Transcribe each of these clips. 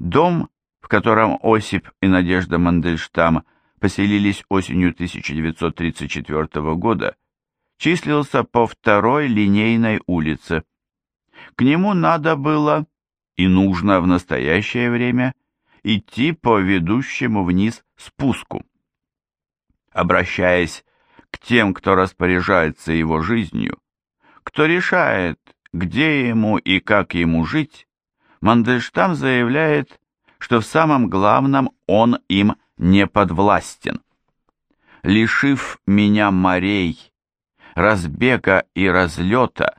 Дом, в котором Осип и Надежда Мандельштам поселились осенью 1934 года, числился по второй линейной улице. К нему надо было и нужно в настоящее время идти по ведущему вниз спуску. Обращаясь к тем, кто распоряжается его жизнью, кто решает, где ему и как ему жить, Мандельштам заявляет, что в самом главном он им не подвластен. Лишив меня морей, разбега и разлета,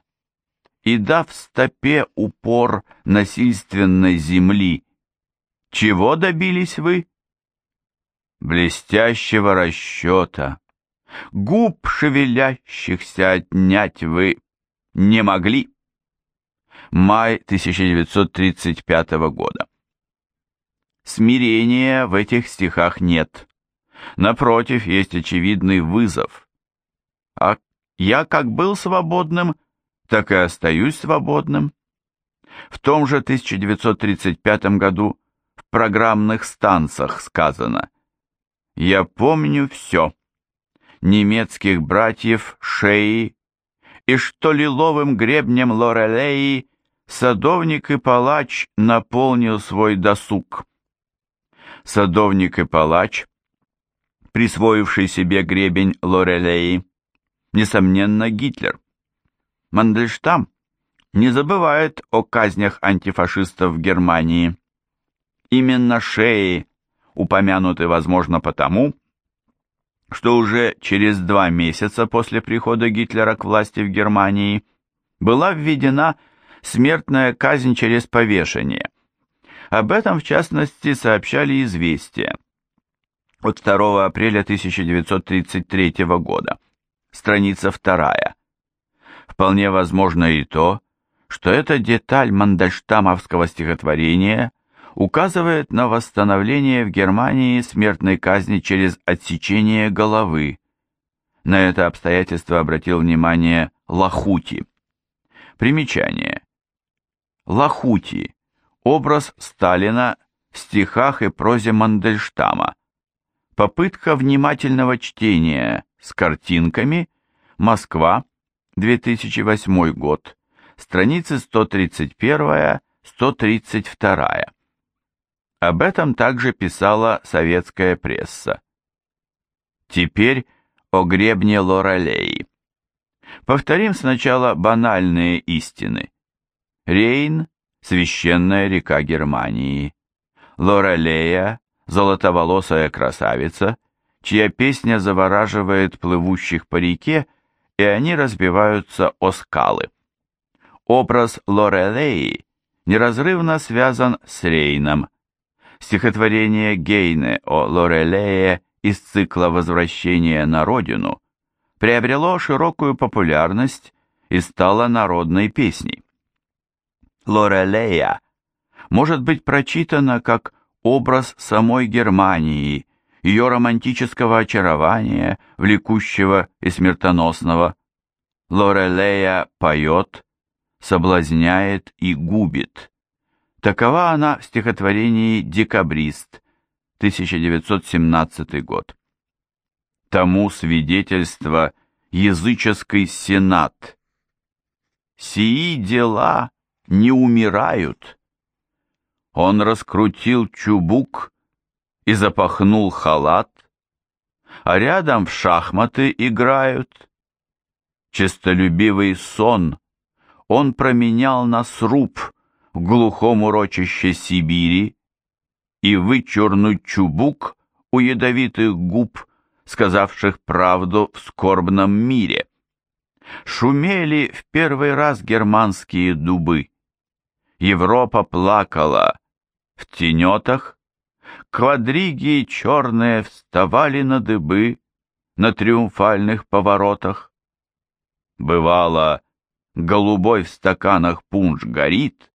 и дав стопе упор насильственной земли, чего добились вы? Блестящего расчета, губ шевелящихся отнять вы не могли. Май 1935 года. Смирения в этих стихах нет. Напротив, есть очевидный вызов. А я как был свободным, так и остаюсь свободным. В том же 1935 году в программных станциях сказано «Я помню все. Немецких братьев Шеи и что лиловым гребнем Лорелеи садовник и палач наполнил свой досуг. Садовник и палач, присвоивший себе гребень Лорелеи, несомненно, Гитлер. Мандельштам не забывает о казнях антифашистов в Германии. Именно шеи упомянуты, возможно, потому, что уже через два месяца после прихода Гитлера к власти в Германии была введена смертная казнь через повешение. Об этом, в частности, сообщали известия от 2 апреля 1933 года, страница 2. Вполне возможно и то, что эта деталь мандельштамовского стихотворения указывает на восстановление в Германии смертной казни через отсечение головы. На это обстоятельство обратил внимание Лахути. Примечание. Лахути. Образ Сталина в стихах и прозе Мандельштама. Попытка внимательного чтения с картинками. Москва. 2008 год. Страницы 131-132. Об этом также писала советская пресса. Теперь о гребне Лорелей. Повторим сначала банальные истины. Рейн – священная река Германии. Лорелея – золотоволосая красавица, чья песня завораживает плывущих по реке, и они разбиваются о скалы. Образ Лорелеи неразрывно связан с Рейном – Стихотворение Гейне о Лорелее из цикла «Возвращение на родину» приобрело широкую популярность и стало народной песней. Лорелея может быть прочитана как образ самой Германии, ее романтического очарования, влекущего и смертоносного. Лорелея поет, соблазняет и губит. Такова она в стихотворении «Декабрист», 1917 год. Тому свидетельство языческий сенат. Сии дела не умирают. Он раскрутил чубук и запахнул халат, а рядом в шахматы играют. Честолюбивый сон он променял на сруб — в глухом урочище Сибири и вычурнуть чубук у ядовитых губ, сказавших правду в скорбном мире. Шумели в первый раз германские дубы. Европа плакала в тенетах, квадриги черные вставали на дыбы на триумфальных поворотах. Бывало, голубой в стаканах пунш горит,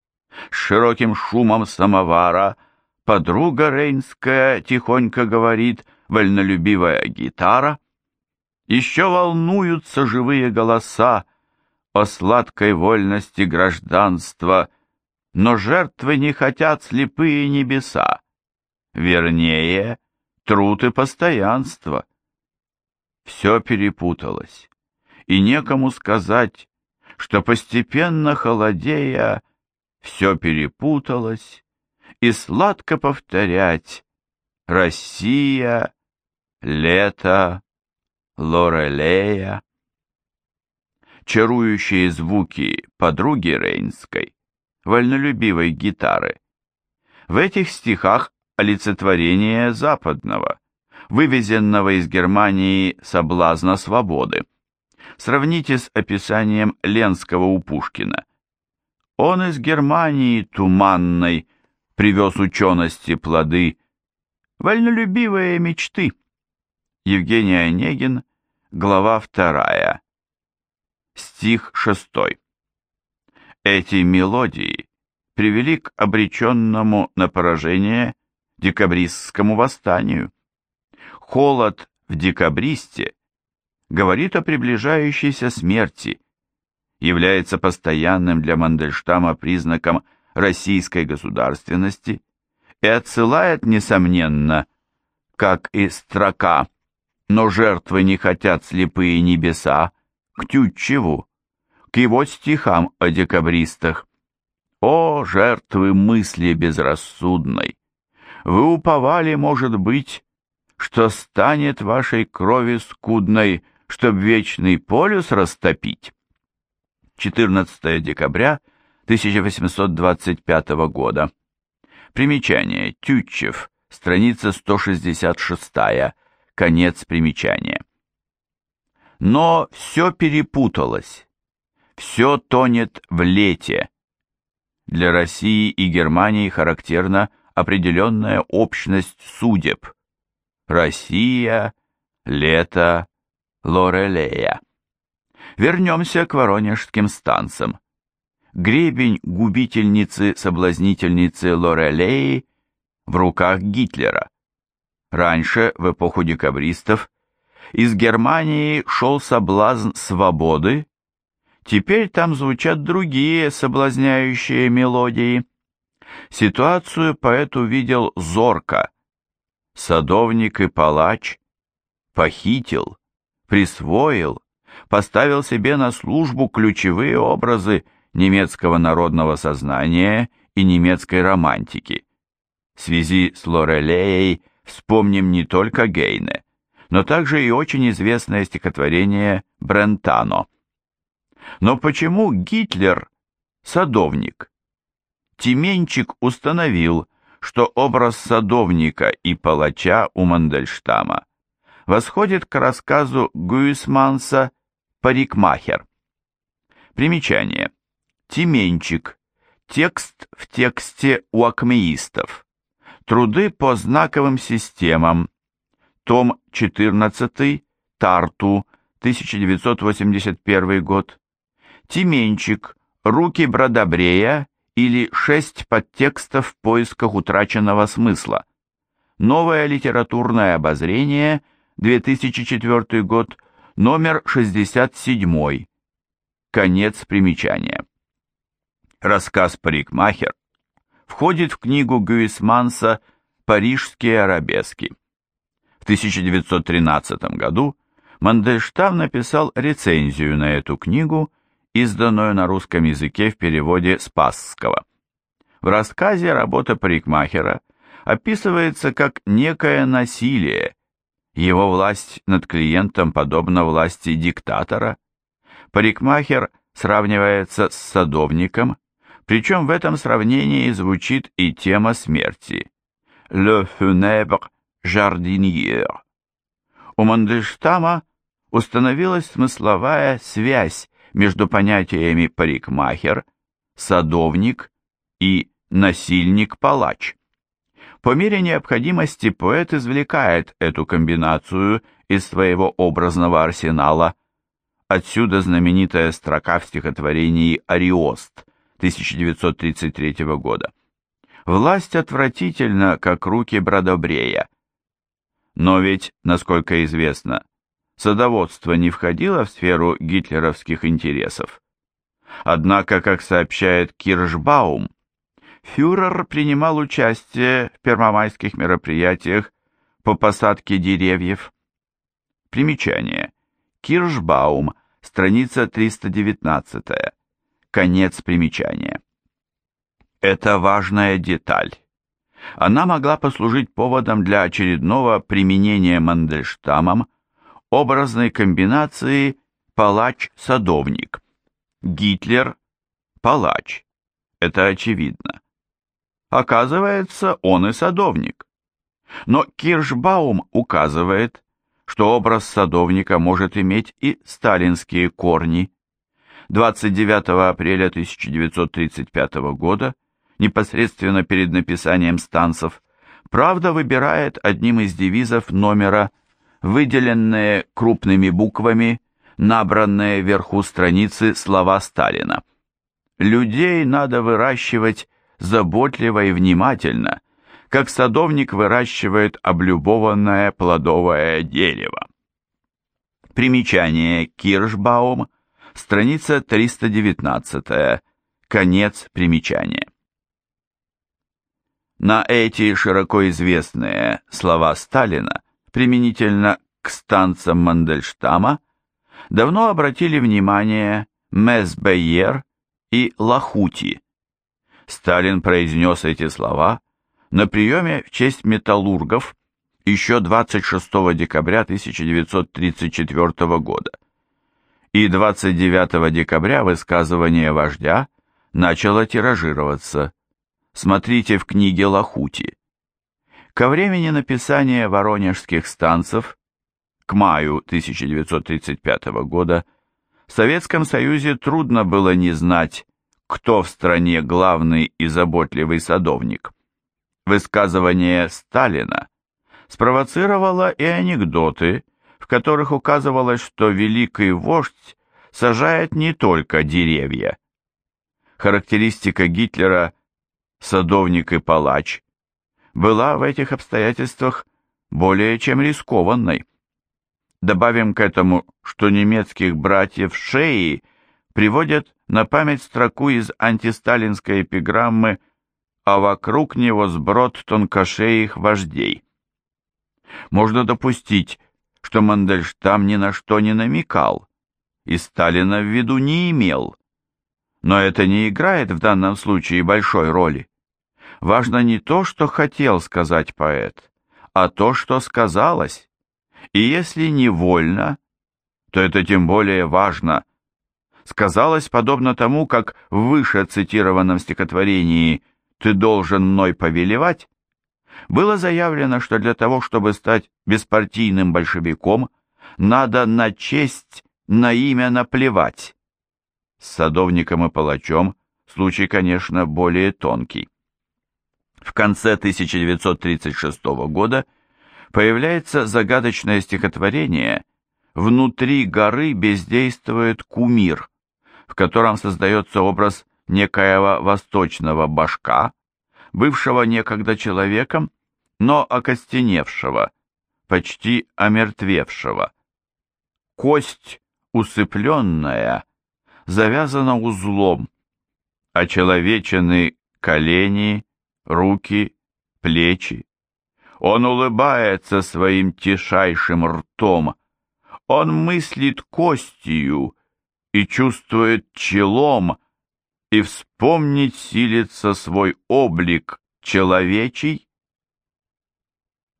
с широким шумом самовара подруга Рейнская тихонько говорит, вольнолюбивая гитара. Еще волнуются живые голоса о сладкой вольности гражданства, но жертвы не хотят слепые небеса. Вернее, труд и постоянство. Все перепуталось, и некому сказать, что постепенно холодея все перепуталось, и сладко повторять «Россия, лето, Лорелея». Чарующие звуки подруги Рейнской, вольнолюбивой гитары. В этих стихах олицетворение западного, вывезенного из Германии соблазна свободы. Сравните с описанием Ленского у Пушкина. Он из Германии туманной привез учености плоды, вольнолюбивые мечты. Евгений Онегин, глава вторая, стих шестой. Эти мелодии привели к обреченному на поражение декабристскому восстанию. Холод в декабристе говорит о приближающейся смерти, является постоянным для Мандельштама признаком российской государственности и отсылает, несомненно, как и строка «Но жертвы не хотят слепые небеса» к Тютчеву, его стихам о декабристах. «О, жертвы мысли безрассудной! Вы уповали, может быть, что станет вашей крови скудной, чтоб вечный полюс растопить?» 14 декабря 1825 года. Примечание. Тютчев. Страница 166. Конец примечания. Но все перепуталось. Все тонет в лете. Для России и Германии характерна определенная общность судеб. Россия, лето, Лорелея. Вернемся к воронежским станцам. Гребень губительницы-соблазнительницы Лорелеи в руках Гитлера. Раньше, в эпоху декабристов, из Германии шел соблазн свободы, теперь там звучат другие соблазняющие мелодии. Ситуацию поэт увидел зорко. Садовник и палач похитил, присвоил, поставил себе на службу ключевые образы немецкого народного сознания и немецкой романтики. В связи с Лорелеей вспомним не только Гейне, но также и очень известное стихотворение Брентано. Но почему Гитлер – садовник? Тименчик установил, что образ садовника и палача у Мандельштама восходит к рассказу Гуисманса «Парикмахер». Примечание. Тименчик. Текст в тексте у акмеистов. Труды по знаковым системам. Том 14. Тарту. 1981 год. Тименчик. Руки Бродобрея или шесть подтекстов в поисках утраченного смысла. Новое литературное обозрение. 2004 год номер 67. Конец примечания. Рассказ «Парикмахер» входит в книгу Гюисманса «Парижские арабески». В 1913 году Мандельштам написал рецензию на эту книгу, изданную на русском языке в переводе Спасского. В рассказе работа парикмахера описывается как некое насилие, его власть над клиентом подобна власти диктатора. Парикмахер сравнивается с садовником, причем в этом сравнении звучит и тема смерти. «Le funèbre jardinier». У Мандельштама установилась смысловая связь между понятиями парикмахер, садовник и насильник-палач. По мере необходимости поэт извлекает эту комбинацию из своего образного арсенала. Отсюда знаменитая строка в стихотворении «Ариост» 1933 года. «Власть отвратительна, как руки Бродобрея». Но ведь, насколько известно, садоводство не входило в сферу гитлеровских интересов. Однако, как сообщает Киршбаум, фюрер принимал участие в первомайских мероприятиях по посадке деревьев. Примечание. Киршбаум, страница 319. Конец примечания. Это важная деталь. Она могла послужить поводом для очередного применения Мандельштамом образной комбинации палач-садовник. Гитлер – палач. Это очевидно. Оказывается, он и садовник. Но Киршбаум указывает, что образ садовника может иметь и сталинские корни. 29 апреля 1935 года, непосредственно перед написанием станцев, «Правда» выбирает одним из девизов номера выделенные крупными буквами, набранные вверху страницы слова Сталина. «Людей надо выращивать заботливо и внимательно, как садовник выращивает облюбованное плодовое дерево. Примечание Киршбаум, страница 319, конец примечания. На эти широко известные слова Сталина применительно к станциям Мандельштама давно обратили внимание Месбейер и Лахути. Сталин произнес эти слова на приеме в честь металлургов еще 26 декабря 1934 года. И 29 декабря высказывание вождя начало тиражироваться. Смотрите в книге Лахути. Ко времени написания воронежских станцев, к маю 1935 года, в Советском Союзе трудно было не знать, кто в стране главный и заботливый садовник. Высказывание Сталина спровоцировало и анекдоты, в которых указывалось, что великий вождь сажает не только деревья. Характеристика Гитлера «садовник и палач» была в этих обстоятельствах более чем рискованной. Добавим к этому, что немецких братьев Шеи приводят на память строку из антисталинской эпиграммы а вокруг него сброд тонкошеих вождей. Можно допустить, что Мандельштам ни на что не намекал и Сталина в виду не имел. Но это не играет в данном случае большой роли. Важно не то, что хотел сказать поэт, а то, что сказалось. И если невольно, то это тем более важно. Сказалось подобно тому, как в выше цитированном стихотворении «ты должен мной повелевать», было заявлено, что для того, чтобы стать беспартийным большевиком, надо на честь, на имя наплевать. С садовником и палачом случай, конечно, более тонкий. В конце 1936 года появляется загадочное стихотворение «Внутри горы бездействует кумир», в котором создается образ некоего восточного башка, бывшего некогда человеком, но окостеневшего, почти омертвевшего. Кость усыпленная, завязана узлом, очеловечены колени, руки, плечи. Он улыбается своим тишайшим ртом, он мыслит костью и чувствует челом, и вспомнить силится свой облик человечий?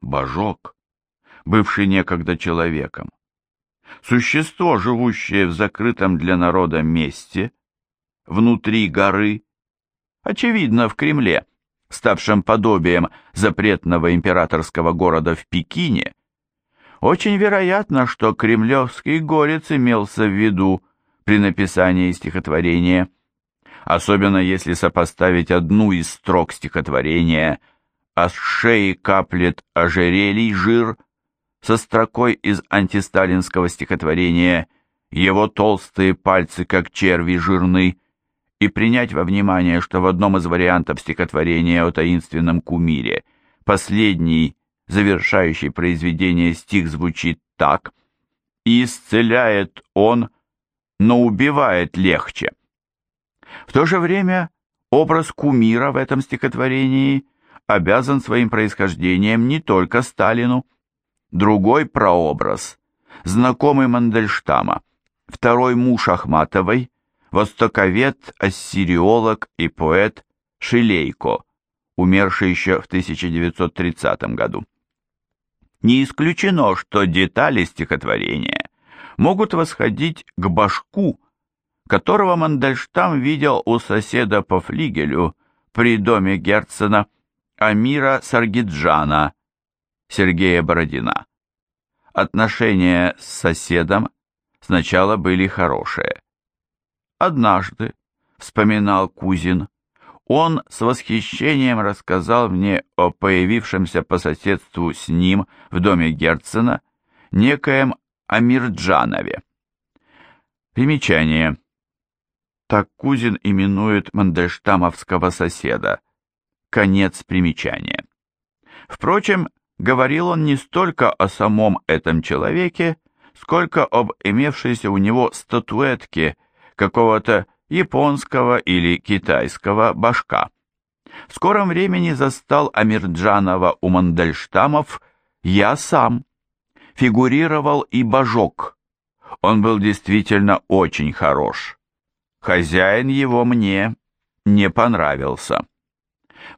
Божок, бывший некогда человеком, существо, живущее в закрытом для народа месте, внутри горы, очевидно, в Кремле, ставшем подобием запретного императорского города в Пекине, очень вероятно, что кремлевский горец имелся в виду при написании стихотворения особенно если сопоставить одну из строк стихотворения «А с шеи каплет ожерелий жир» со строкой из антисталинского стихотворения «Его толстые пальцы, как черви, жирны», и принять во внимание, что в одном из вариантов стихотворения о таинственном кумире последний, завершающий произведение стих звучит так «И исцеляет он, но убивает легче». В то же время Образ кумира в этом стихотворении обязан своим происхождением не только Сталину. Другой прообраз, знакомый Мандельштама, второй муж Ахматовой, востоковед, ассириолог и поэт Шилейко, умерший еще в 1930 году. Не исключено, что детали стихотворения могут восходить к башку, которого Мандельштам видел у соседа по флигелю при доме Герцена Амира Саргиджана, Сергея Бородина. Отношения с соседом сначала были хорошие. Однажды, вспоминал Кузин, он с восхищением рассказал мне о появившемся по соседству с ним в доме Герцена некоем Амирджанове. Примечание. Так Кузин именует мандельштамовского соседа. Конец примечания. Впрочем, говорил он не столько о самом этом человеке, сколько об имевшейся у него статуэтке какого-то японского или китайского башка. В скором времени застал Амирджанова у Мандельштамов я сам. Фигурировал и божок. Он был действительно очень хорош. Хозяин его мне не понравился.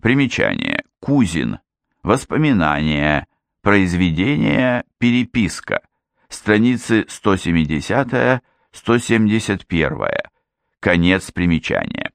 Примечание. Кузин. Воспоминания. Произведение. Переписка. Страницы 170-171. Конец примечания.